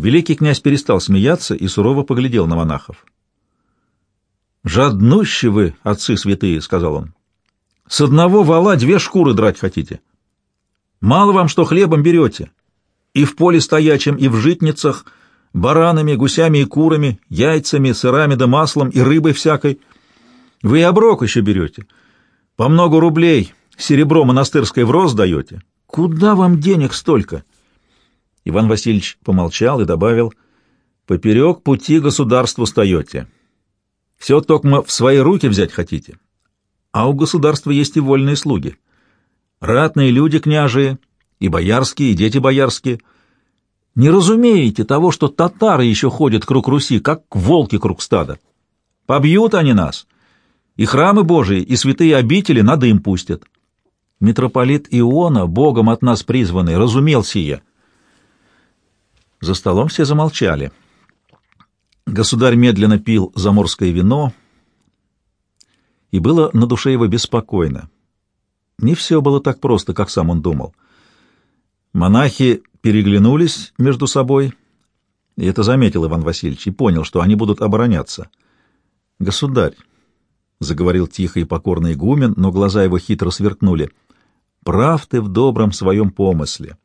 Великий князь перестал смеяться и сурово поглядел на монахов. «Жаднущи вы, отцы святые», — сказал он. «С одного вала две шкуры драть хотите. Мало вам, что хлебом берете. И в поле стоячем, и в житницах, баранами, гусями и курами, яйцами, сырами да маслом и рыбой всякой. Вы и оброк еще берете. По много рублей серебро монастырское в рост даете. Куда вам денег столько?» Иван Васильевич помолчал и добавил, «Поперек пути государству стоите». Все только в свои руки взять хотите. А у государства есть и вольные слуги. Ратные люди княжие, и боярские, и дети боярские. Не разумеете того, что татары еще ходят круг Руси, как волки круг стада. Побьют они нас, и храмы Божии, и святые обители на дым пустят. Митрополит Иона, Богом от нас призванный, разумел сие. За столом все замолчали. Государь медленно пил заморское вино, и было на душе его беспокойно. Не все было так просто, как сам он думал. Монахи переглянулись между собой, и это заметил Иван Васильевич, и понял, что они будут обороняться. «Государь», — заговорил тихо и покорный игумен, но глаза его хитро сверкнули, — «прав ты в добром своем помысле.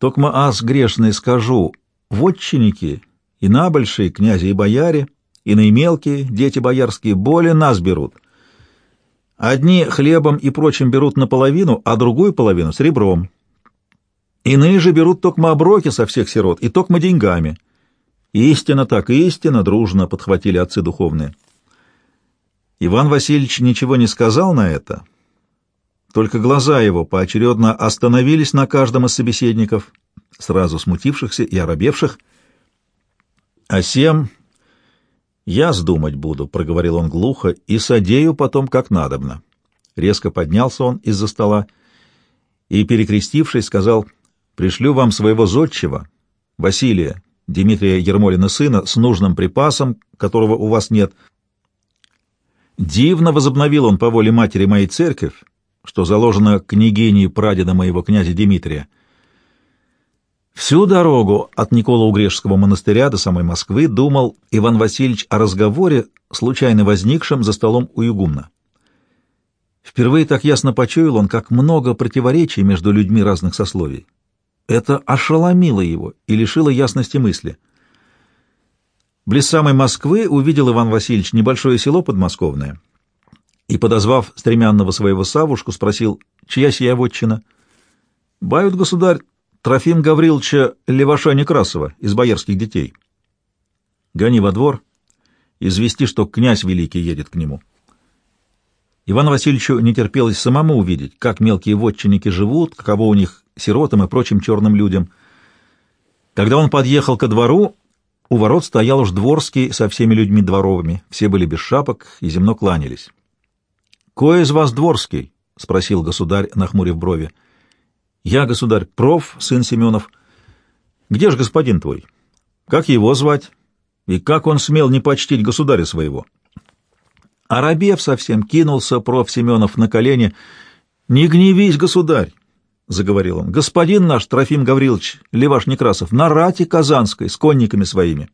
Токма аз грешный скажу, вотчинники и набольшие князи и бояре, и наимелкие, дети боярские, более нас берут. Одни хлебом и прочим берут наполовину, а другую половину — серебром. Иные же берут токмо оброки со всех сирот и токмо деньгами. Истинно так, истинно, дружно подхватили отцы духовные. Иван Васильевич ничего не сказал на это, только глаза его поочередно остановились на каждом из собеседников, сразу смутившихся и оробевших — «А сем я сдумать буду», — проговорил он глухо, — «и содею потом как надобно». Резко поднялся он из-за стола и, перекрестившись, сказал, «Пришлю вам своего зодчего, Василия, Дмитрия Ермолина сына, с нужным припасом, которого у вас нет». Дивно возобновил он по воле матери моей церковь, что заложено княгиней прадеда моего князя Дмитрия. Всю дорогу от Никола-Угрешского монастыря до самой Москвы думал Иван Васильевич о разговоре, случайно возникшем за столом у игумна. Впервые так ясно почуял он, как много противоречий между людьми разных сословий. Это ошеломило его и лишило ясности мысли. Близ самой Москвы увидел Иван Васильевич небольшое село подмосковное и, подозвав стремянного своего Савушку, спросил, чья сия вотчина? «Бают, государь, Трофим Гавриловича Леваша Некрасова из боярских детей. Гони во двор, извести, что князь великий едет к нему. Иван Васильевичу не терпелось самому увидеть, как мелкие вотчинники живут, каково у них сиротам и прочим черным людям. Когда он подъехал ко двору, у ворот стоял уж дворский со всеми людьми дворовыми, все были без шапок и земно кланялись. — Кое из вас дворский? — спросил государь, нахмурив брови. — я, государь, проф, сын Семенов. Где ж господин твой? Как его звать? И как он смел не почтить государя своего? Арабев совсем кинулся проф Семенов на колени. Не гневись, государь, — заговорил он. Господин наш, Трофим Гаврилович, Леваш Некрасов, на рате Казанской, с конниками своими.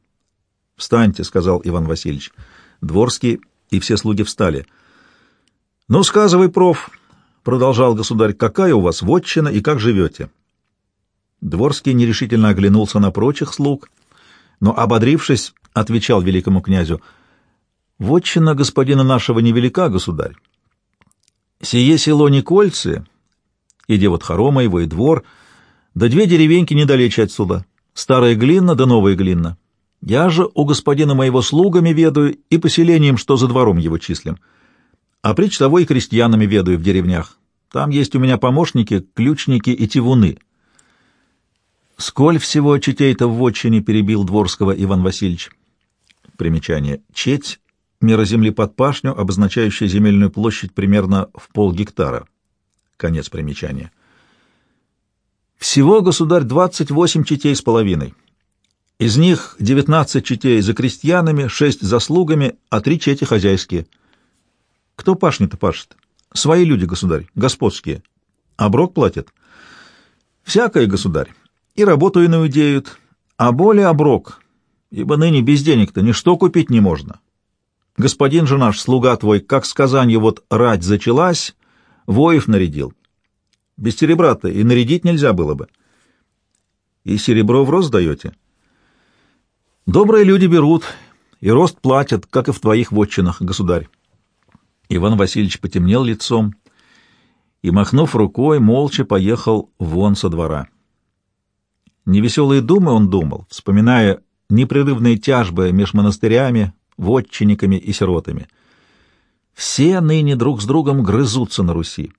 Встаньте, — сказал Иван Васильевич. Дворский и все слуги встали. — Ну, сказывай, проф, продолжал государь, какая у вас вотчина и как живете? Дворский нерешительно оглянулся на прочих слуг, но, ободрившись, отвечал великому князю, «Вотчина господина нашего невелика, государь. Сие село Никольцы, и девот Хорома его, и двор, да две деревеньки недалече отсюда, старая глина да новая глина. Я же у господина моего слугами ведаю и поселением, что за двором его числим а притч того и крестьянами ведаю в деревнях. Там есть у меня помощники, ключники и тивуны. Сколь всего четей-то в вотчине перебил Дворского Иван Васильевич. Примечание. Четь — мера земли под пашню, обозначающая земельную площадь примерно в полгектара. Конец примечания. Всего, государь, двадцать восемь четей с половиной. Из них девятнадцать четей за крестьянами, шесть за слугами, а три чети хозяйские — кто пашни-то пашет? Свои люди, государь, господские. Оброк платят? Всякое, государь. И работу иную деют, а более оброк, ибо ныне без денег-то ничто купить не можно. Господин же наш, слуга твой, как сказанье вот рать зачалась, воев нарядил. Без серебра-то и нарядить нельзя было бы. И серебро в рост даете? Добрые люди берут, и рост платят, как и в твоих вотчинах, государь. Иван Васильевич потемнел лицом и, махнув рукой, молча поехал вон со двора. Невеселые думы он думал, вспоминая непрерывные тяжбы меж монастырями, вотчинниками и сиротами. Все ныне друг с другом грызутся на Руси.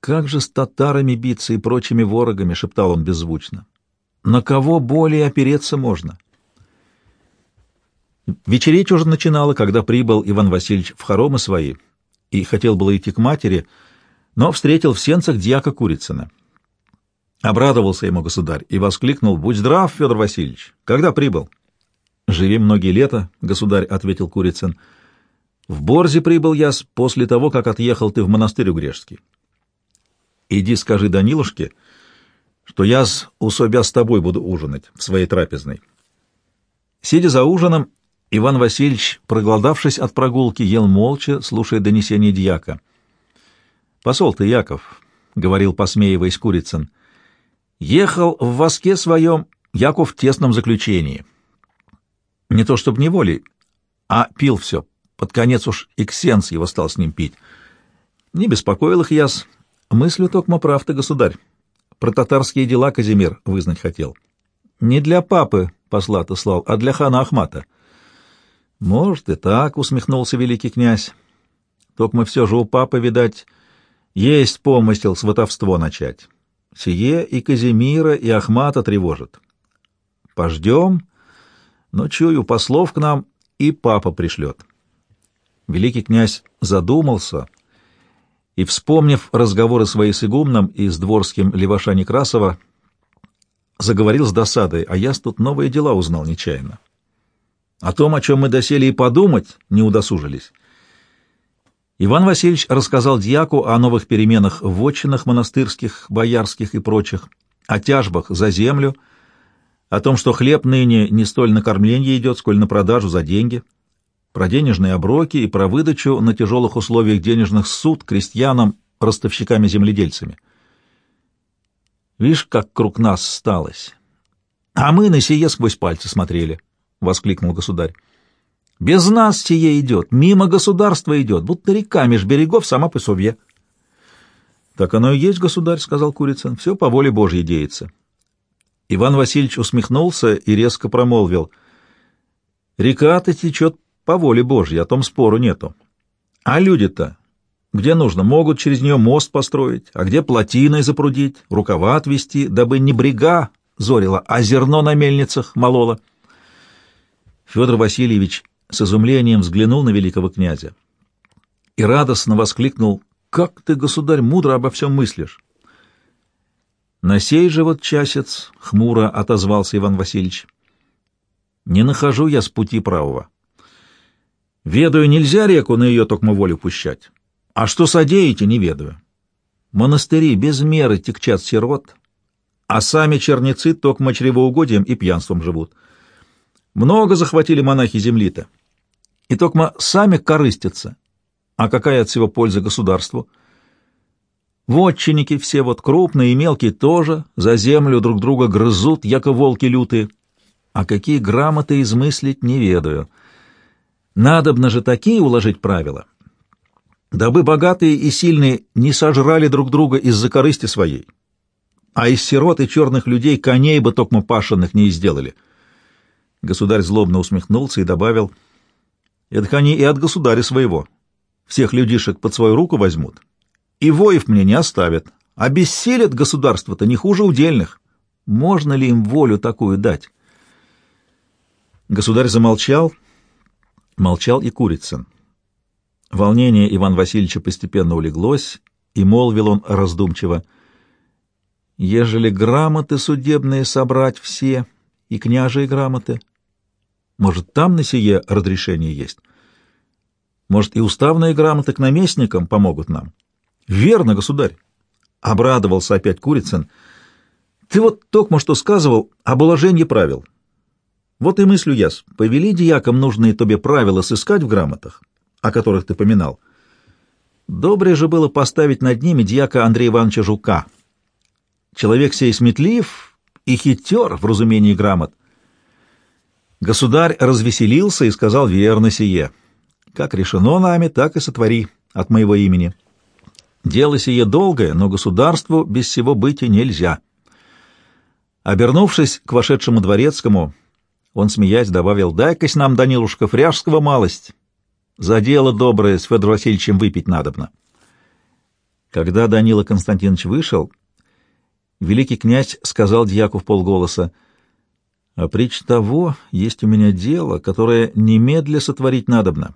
«Как же с татарами биться и прочими ворогами?» — шептал он беззвучно. «На кого более опереться можно?» Вечереть уже начинало, когда прибыл Иван Васильевич в хоромы свои и хотел было идти к матери, но встретил в сенцах дьяка Курицына. Обрадовался ему государь и воскликнул, «Будь здрав, Федор Васильевич! Когда прибыл?» «Живи многие лета», — государь ответил Курицын. «В Борзе прибыл я после того, как отъехал ты в монастырь Угрешский. Иди скажи Данилушке, что я с усобя с тобой буду ужинать в своей трапезной. Сидя за ужином, Иван Васильевич, проголодавшись от прогулки, ел молча, слушая донесение дьяка. «Посол ты, Яков», — говорил, посмеиваясь Курицын, — «ехал в воске своем Яков в тесном заключении. Не то чтобы неволей, а пил все. Под конец уж и ксенс его стал с ним пить. Не беспокоил их яс, Мыслю токмо прав ты, государь. Про татарские дела Казимир вызнать хотел. Не для папы посла ты слал, а для хана Ахмата. Может и так, усмехнулся великий князь. Токмо все же у папы, видать, есть помысел сватовство начать. Сие и Казимира, и Ахмата тревожит. Пождем, но, чую, послов к нам и папа пришлет. Великий князь задумался — и, вспомнив разговоры свои с игумном и с дворским Леваша Некрасова, заговорил с досадой, а я тут новые дела узнал нечаянно. О том, о чем мы доселе и подумать, не удосужились. Иван Васильевич рассказал дьяку о новых переменах в вотчинах монастырских, боярских и прочих, о тяжбах за землю, о том, что хлеб ныне не столь на кормление идет, сколь на продажу за деньги — про денежные оброки и про выдачу на тяжелых условиях денежных суд крестьянам, ростовщиками-земледельцами. Видишь, как круг нас сталось. А мы на сие сквозь пальцы смотрели, — воскликнул государь. Без нас сие идет, мимо государства идет, будто река меж берегов сама по себе. — Так оно и есть, государь, — сказал Курицын, — все по воле Божьей деется. Иван Васильевич усмехнулся и резко промолвил. — Река-то течет по воле Божьей, о том спору нету. А люди-то, где нужно, могут через нее мост построить, а где плотиной запрудить, рукава отвести, дабы не брега зорила, а зерно на мельницах молола. Федор Васильевич с изумлением взглянул на великого князя и радостно воскликнул «Как ты, государь, мудро обо всем мыслишь!» На сей же вот часец хмуро отозвался Иван Васильевич. «Не нахожу я с пути правого. Ведаю, нельзя реку на ее токмо волю пущать. А что содеете, не ведаю. Монастыри без меры текчат сирот, а сами черницы токмо чревоугодием и пьянством живут. Много захватили монахи земли-то. И токмо сами корыстятся. А какая от всего польза государству? Вотчинники все вот крупные и мелкие тоже за землю друг друга грызут, яко волки лютые. А какие грамоты измыслить не ведаю. Надобно же такие уложить правила, дабы богатые и сильные не сожрали друг друга из-за корысти своей, а из сирот и черных людей коней бы токмо пашенных не сделали. Государь злобно усмехнулся и добавил, «Это они и от государя своего. Всех людишек под свою руку возьмут, и воев мне не оставят, а бессилят государство-то не хуже удельных. Можно ли им волю такую дать?» Государь замолчал, — Молчал и Курицын. Волнение Ивана Васильевича постепенно улеглось, и молвил он раздумчиво. «Ежели грамоты судебные собрать все, и княжие грамоты, может, там на сие разрешение есть? Может, и уставные грамоты к наместникам помогут нам?» «Верно, государь!» — обрадовался опять Курицын. Ты вот только что сказывал об уложении правил. Вот и мыслю я, повели дьякам нужные тебе правила сыскать в грамотах, о которых ты поминал. Добре же было поставить над ними дьяка Андрея Ивановича Жука. Человек сей сметлив и хитер в разумении грамот. Государь развеселился и сказал верно сие. Как решено нами, так и сотвори от моего имени. Дело сие долгое, но государству без всего быть и нельзя. Обернувшись к вошедшему дворецкому, он, смеясь, добавил, «Дай-кась нам, Данилушка, фряжского малость. За дело доброе с Федором Васильевичем выпить надобно». Когда Данила Константинович вышел, великий князь сказал дьяку в полголоса, «А притч того есть у меня дело, которое немедля сотворить надобно.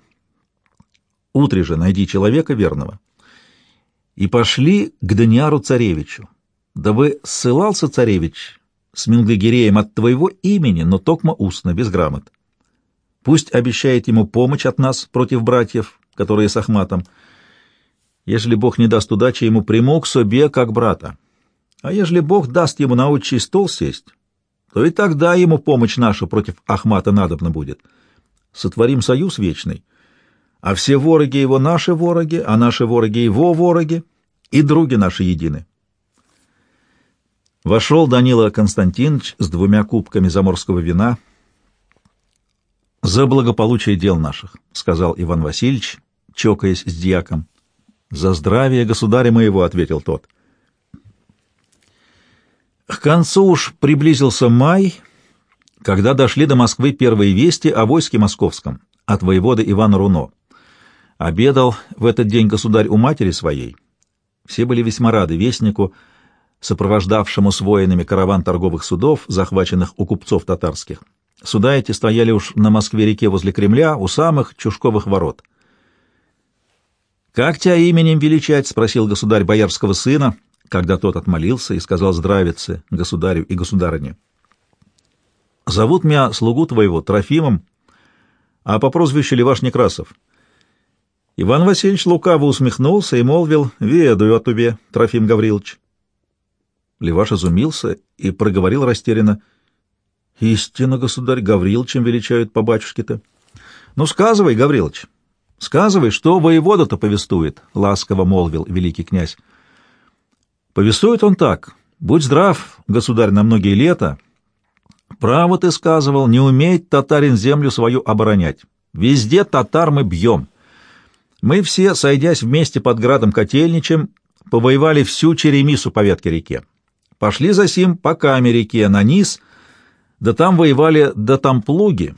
Утре же найди человека верного, и пошли к Даниару царевичу. Дабы ссылался царевич с Минглагереем от твоего имени, но токмо устно, без грамот. Пусть обещает ему помощь от нас против братьев, которые с Ахматом. Ежели Бог не даст удачи, ему приму к себе как брата. А ежели Бог даст ему на отчий стол сесть, то и тогда ему помощь наша против Ахмата надобна будет. Сотворим союз вечный, а все вороги его наши вороги, а наши вороги его вороги, и други наши едины. Вошел Данила Константинович с двумя кубками заморского вина. «За благополучие дел наших», — сказал Иван Васильевич, чокаясь с дьяком. «За здравие государя моего», — ответил тот. К концу уж приблизился май, когда дошли до Москвы первые вести о войске московском от воевода Ивана Руно. Обедал в этот день государь у матери своей. Все были весьма рады вестнику, сопровождавшему с воинами караван торговых судов, захваченных у купцов татарских. Суда эти стояли уж на Москве-реке возле Кремля, у самых Чушковых ворот. «Как тебя именем величать?» — спросил государь боярского сына, когда тот отмолился и сказал здравице государю и государыне. «Зовут меня слугу твоего Трофимом, а по прозвищу Леваш Некрасов». Иван Васильевич лукаво усмехнулся и молвил, «Ведаю о тебе, Трофим Гаврилович». Леваш изумился и проговорил растерянно, «Истинно, государь, Гавриловичем величают по батюшке-то». «Ну, сказывай, Гаврилович, сказывай, что воевода-то повествует», — ласково молвил великий князь. «Повествует он так. Будь здрав, государь, на многие лета. Право ты сказывал, не умеет татарин землю свою оборонять. Везде татар мы бьем». Мы все, сойдясь вместе под градом Котельничем, повоевали всю Черемису по ветке реке. Пошли за сим по каме реке на низ, да там воевали до там плуги,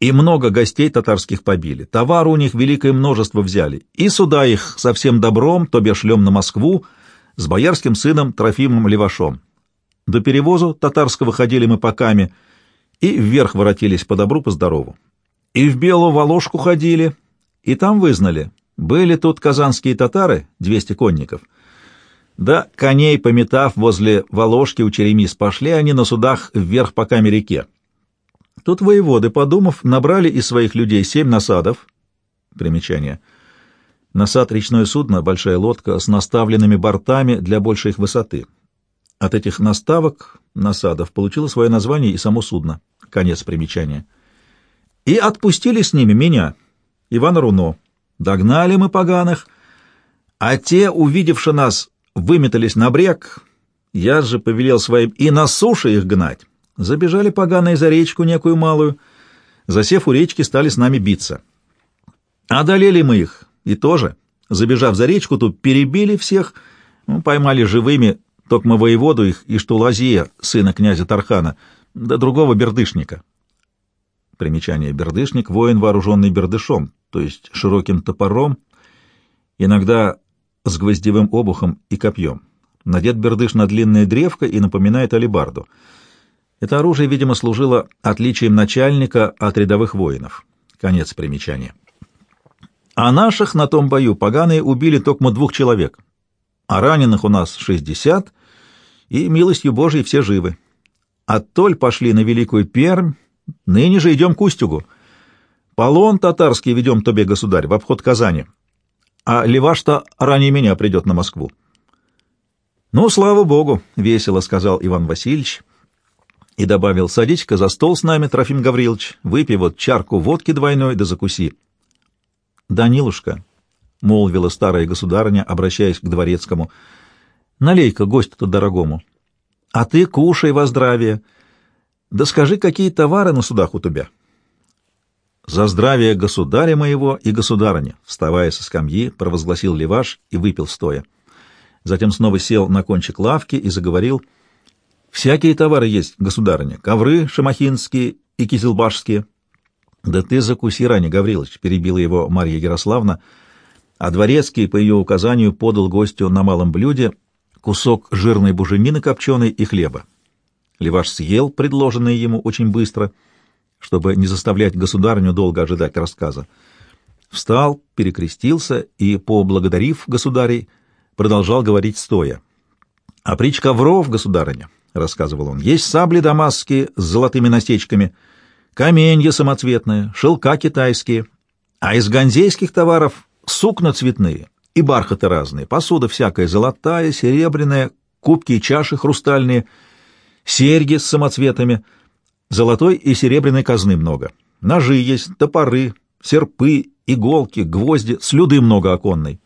и много гостей татарских побили. Товар у них великое множество взяли, и сюда их со всем добром, то шлем на Москву, с боярским сыном Трофимом Левашом. До перевозу татарского ходили мы по каме, и вверх воротились по добру, по здорову. И в Белую Воложку ходили, и там вызнали, были тут казанские татары, двести конников. Да, коней пометав возле Воложки у Черемис, пошли они на судах вверх по каме реке. Тут воеводы, подумав, набрали из своих людей семь насадов. Примечание. Насад — речное судно, большая лодка с наставленными бортами для большей их высоты. От этих наставок, насадов, получило свое название и само судно. Конец примечания. И отпустили с ними меня, Ивана Руно, Догнали мы поганых, а те, увидевши нас, выметались на брег. Я же повелел своим и на суше их гнать. Забежали поганые за речку некую малую, засев у речки, стали с нами биться. Одолели мы их, и тоже, забежав за речку, тут перебили всех, ну, поймали живыми токмо воеводу их и Штулазия, сына князя Тархана, да другого бердышника. Примечание бердышник — воин, вооруженный бердышом, то есть широким топором, иногда с гвоздевым обухом и копьем. Надет бердыш на длинное древко и напоминает алебарду. Это оружие, видимо, служило отличием начальника от рядовых воинов. Конец примечания. А наших на том бою поганые убили только двух человек, а раненых у нас шестьдесят, и, милостью Божией, все живы. Оттоль пошли на Великую Пермь, ныне же идем к Устюгу. Полон татарский ведем тебе, государь, в обход Казани, а Леваш-то ранее меня придет на Москву. «Ну, слава богу!» — весело сказал Иван Васильевич и добавил, «Садись-ка за стол с нами, Трофим Гаврилович, выпей вот чарку водки двойной да закуси». «Данилушка», — молвила старая государыня, обращаясь к дворецкому, — «налей-ка гостю-то дорогому. А ты кушай во здравие. Да скажи, какие товары на судах у тебя?» «За здравие государя моего и государыни», — вставая со скамьи, провозгласил Леваш и выпил стоя затем снова сел на кончик лавки и заговорил. «Всякие товары есть, государыня, ковры шамахинские и кизелбашские». «Да ты закуси ранее, Гаврилович», — перебила его Марья Ярославна, а дворецкий по ее указанию подал гостю на малом блюде кусок жирной буженины копченой и хлеба. Леваш съел предложенное ему очень быстро, чтобы не заставлять государню долго ожидать рассказа. Встал, перекрестился и, поблагодарив государей, продолжал говорить стоя. «А притч ковров, государыня», — рассказывал он, — «есть сабли дамасские с золотыми насечками, каменья самоцветные, шелка китайские, а из ганзейских товаров сукна цветные и бархаты разные, посуда всякая золотая, серебряная, кубки и чаши хрустальные, серьги с самоцветами, золотой и серебряной казны много, ножи есть, топоры, серпы, иголки, гвозди, слюды много оконной.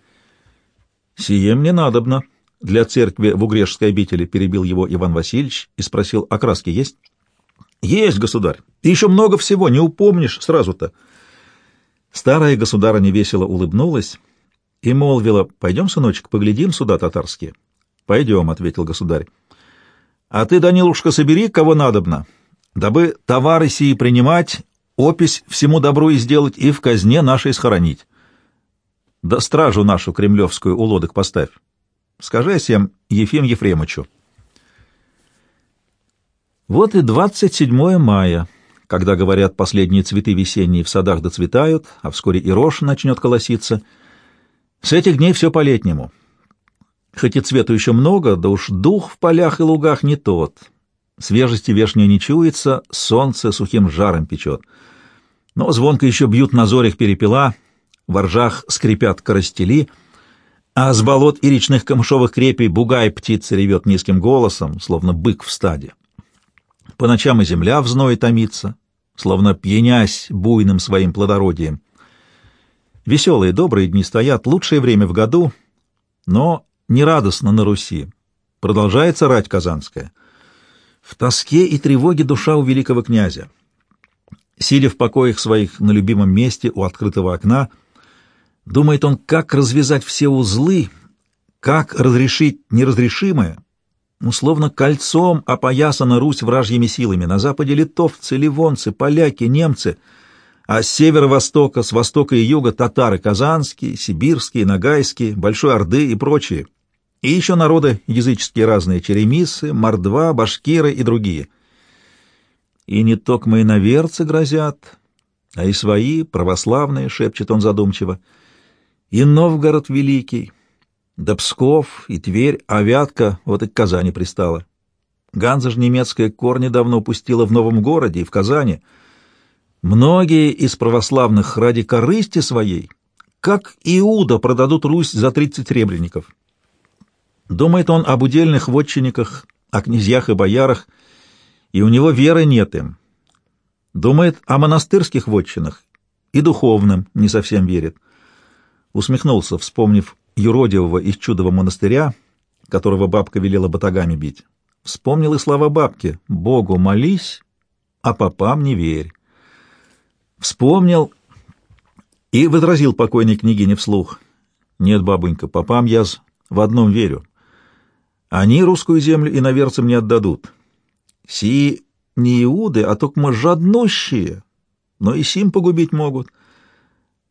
«Сие мне надобно. Для церкви в Угрешской обители перебил его Иван Васильевич и спросил, а краски есть? «Есть, государь. И еще много всего, не упомнишь сразу-то». Старая государыня весело улыбнулась и молвила, «Пойдем, сыночек, поглядим сюда татарские». «Пойдем», — ответил государь. «А ты, Данилушка, собери, кого надобно, дабы товары сии принимать, опись всему добру и сделать и в казне нашей схоронить». Да стражу нашу кремлевскую у лодок поставь. Скажи всем Ефим Ефремовичу. Вот и 27 мая, когда, говорят, последние цветы весенние в садах доцветают, а вскоре и рожь начнет колоситься. С этих дней все по-летнему. Хоть и цвету еще много, да уж дух в полях и лугах не тот. Свежести вешней не чуется, солнце сухим жаром печет. Но звонко еще бьют на зорях перепела — в ржах скрипят коростели, а с болот и речных камышовых крепей бугай птица ревет низким голосом, словно бык в стаде. По ночам и земля в зное томится, словно пьянясь буйным своим плодородием. Веселые, добрые дни стоят, лучшее время в году, но нерадостно на Руси. Продолжается рать казанская. В тоске и тревоге душа у великого князя. Сидя в покоях своих на любимом месте у открытого окна — Думает он, как развязать все узлы, как разрешить неразрешимое. Условно кольцом опоясана Русь вражьими силами. На западе литовцы, ливонцы, поляки, немцы, а с севера-востока, с востока и юга татары казанские, сибирские, нагайские, Большой Орды и прочие. И еще народы языческие разные, черемисы, мордва, башкиры и другие. И не только иноверцы грозят, а и свои, православные, шепчет он задумчиво, — и Новгород великий, да Псков, и Тверь, а Вятка вот и к Казани пристала. Ганза ж немецкая корни давно пустила в Новом городе и в Казани. Многие из православных ради корысти своей, как Иуда, продадут Русь за тридцать ребренников. Думает он об удельных вотчинниках, о князьях и боярах, и у него веры нет им. Думает о монастырских вотчинах и духовным не совсем верит усмехнулся, вспомнив юродивого из чудового монастыря, которого бабка велела батагами бить. Вспомнил и слова бабки «Богу молись, а попам не верь». Вспомнил и возразил покойной княгине вслух. «Нет, бабонька, попам я в одном верю. Они русскую землю иноверцам не отдадут. Си не иуды, а только жаднущие, но и сим погубить могут»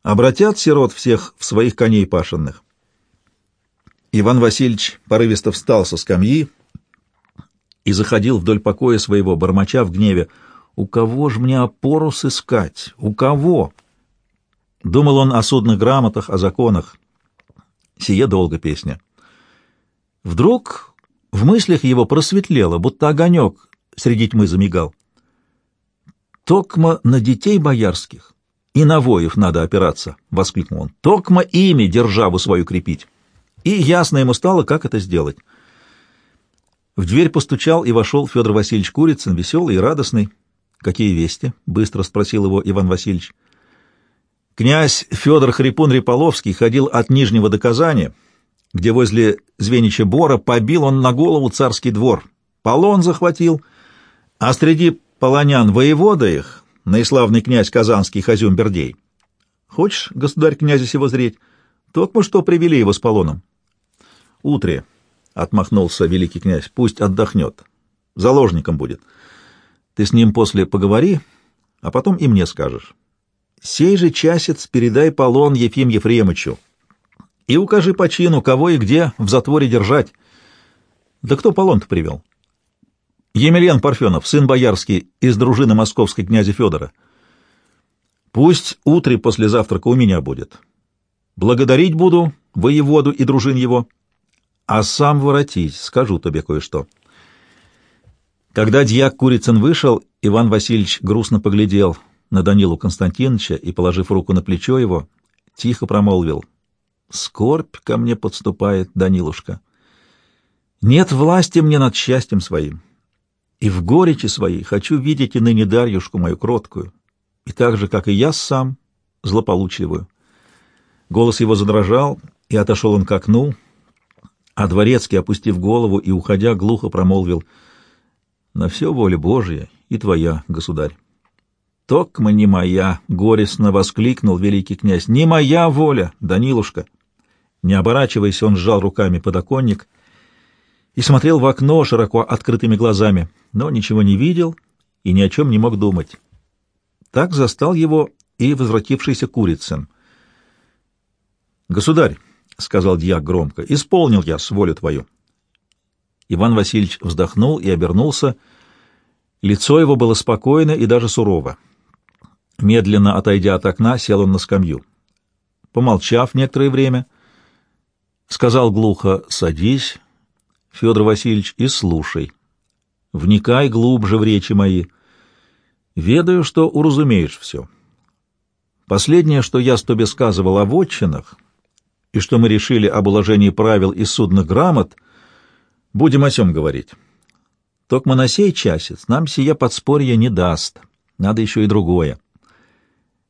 обратят сирот всех в своих коней пашенных. Иван Васильевич порывисто встал со скамьи и заходил вдоль покоя своего, бормоча в гневе. «У кого ж мне опору сыскать? У кого?» Думал он о судных грамотах, о законах. Сие долго песня. Вдруг в мыслях его просветлело, будто огонек среди тьмы замигал. Токма на детей боярских и на воев надо опираться, — воскликнул он. — Токма ими державу свою крепить. И ясно ему стало, как это сделать. В дверь постучал и вошел Федор Васильевич Курицын, веселый и радостный. «Какие вести?» — быстро спросил его Иван Васильевич. Князь Федор Хрипун-Риполовский ходил от Нижнего до Казани, где возле Звенича Бора побил он на голову царский двор. Полон захватил, а среди полонян воевода их, наиславный князь Казанский Хазюм Бердей. Хочешь, государь князя сего зреть? Только что привели его с полоном. Утре, — отмахнулся великий князь, — пусть отдохнет. Заложником будет. Ты с ним после поговори, а потом и мне скажешь. Сей же часец передай полон Ефим Ефремычу и укажи по чину, кого и где в затворе держать. Да кто полон-то привел? Емельян Парфенов, сын боярский, из дружины московской князя Федора. Пусть утре после завтрака у меня будет. Благодарить буду воеводу и дружин его, а сам воротись, скажу тебе кое-что. Когда дьяк Курицын вышел, Иван Васильевич грустно поглядел на Данилу Константиновича и, положив руку на плечо его, тихо промолвил. «Скорбь ко мне подступает, Данилушка. Нет власти мне над счастьем своим, и в горечи своей хочу видеть и ныне Дарьюшку мою кроткую, и так же, как и я сам, злополучливую». Голос его задрожал, и отошел он к окну, а дворецкий, опустив голову и уходя, глухо промолвил «На все воля Божия и твоя, государь». «Токма не моя!» — горестно воскликнул великий князь. «Не моя воля, Данилушка!» Не оборачиваясь, он сжал руками подоконник и смотрел в окно широко открытыми глазами, но ничего не видел и ни о чем не мог думать. Так застал его и возвратившийся Курицын. «Государь!» — сказал дьяк громко. — Исполнил я с волю твою. Иван Васильевич вздохнул и обернулся. Лицо его было спокойно и даже сурово. Медленно отойдя от окна, сел он на скамью. Помолчав некоторое время, сказал глухо «Садись, Федор Васильевич, и слушай. Вникай глубже в речи мои. Ведаю, что уразумеешь все. Последнее, что я с тобой сказывал о вотчинах, и что мы решили об уложении правил и судных грамот, будем о чем говорить. Только сей часец нам сия подспорье не даст, надо еще и другое.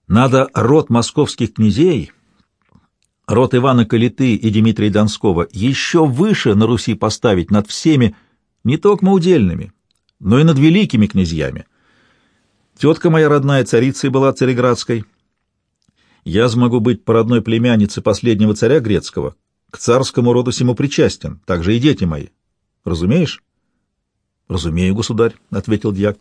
Надо род московских князей, род Ивана Калиты и Дмитрия Донского еще выше на Руси поставить над всеми, не только удельными, но и над великими князьями. Тетка моя родная царицей была цареградской, я смогу быть по родной племяннице последнего царя грецкого, к царскому роду всему причастен, так же и дети мои. Разумеешь? — Разумею, государь, — ответил дьяк.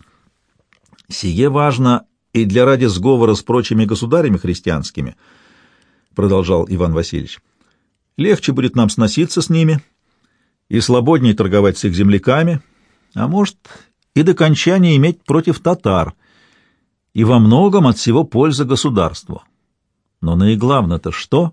— Сие важно и для ради сговора с прочими государями христианскими, — продолжал Иван Васильевич. — Легче будет нам сноситься с ними и свободнее торговать с их земляками, а может и до кончания иметь против татар, и во многом от всего польза государству. Но наиглавное-то что?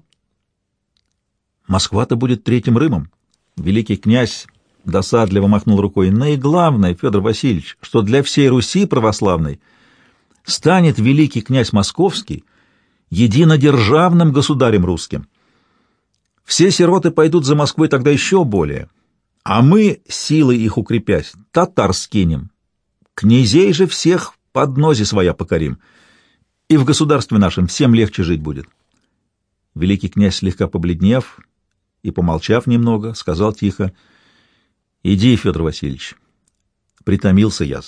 Москва-то будет третьим Рымом. Великий князь досадливо махнул рукой. Наиглавное, Федор Васильевич, что для всей Руси православной станет великий князь Московский единодержавным государем русским. Все сироты пойдут за Москвой тогда еще более, а мы, силой их укрепясь, татар скинем. Князей же всех под нозе своя покорим — и в государстве нашем всем легче жить будет. Великий князь, слегка побледнев и помолчав немного, сказал тихо, «Иди, Федор Васильевич». Притомился я.